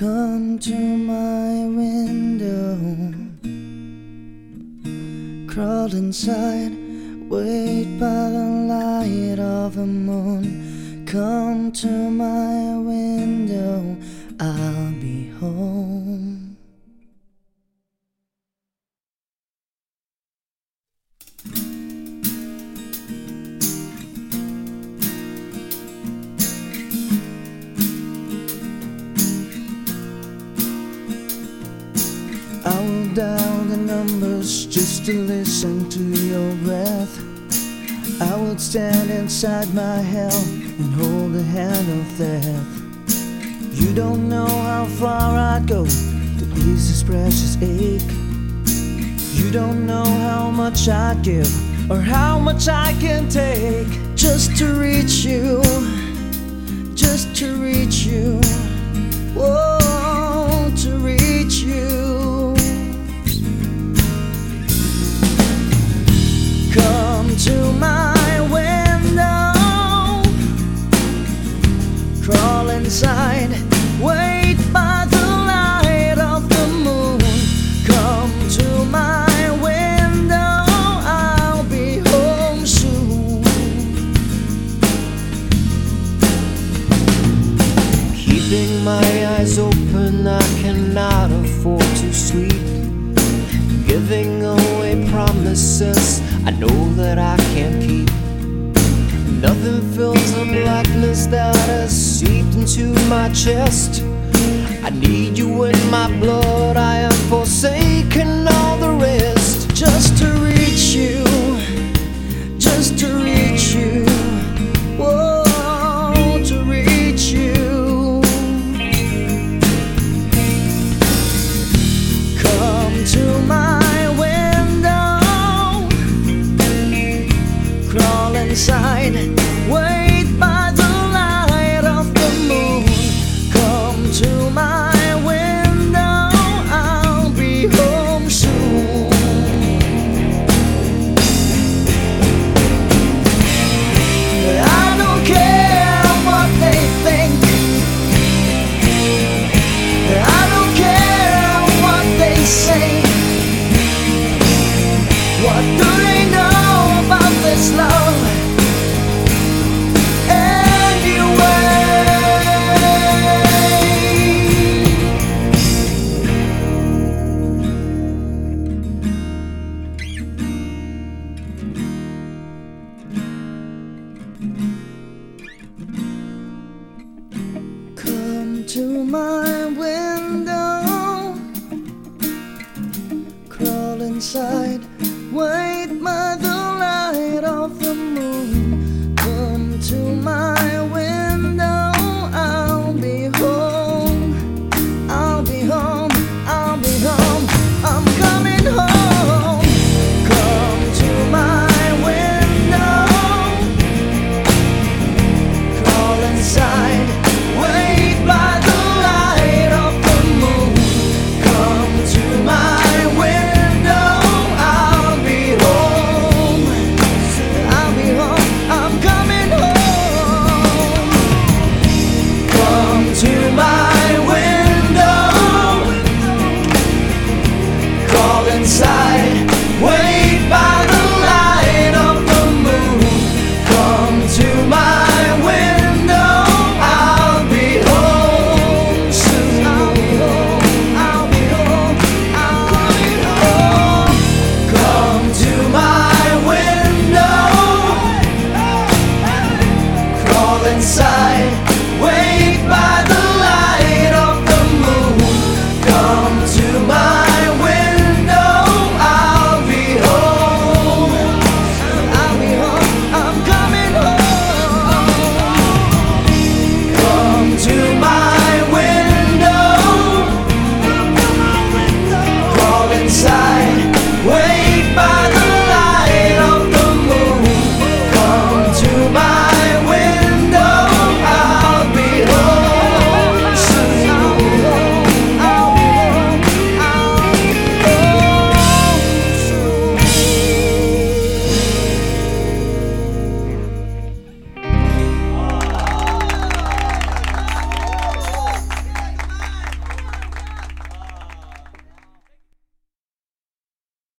Come to my window, crawl inside, wait by the light of the moon. Come to my window, just to listen to your breath. I would stand inside my hell and hold the hand of death. You don't know how far I'd go to ease this precious ache. You don't know how much I'd give or how much I can take just to reach you, promises I know that I can't keep. Nothing fills the blackness that has seeped into my chest. I need you in my blood, I am forsaken all the rest. just to reach you, just to reach you, whoa, to reach you. Come to my inside, inside.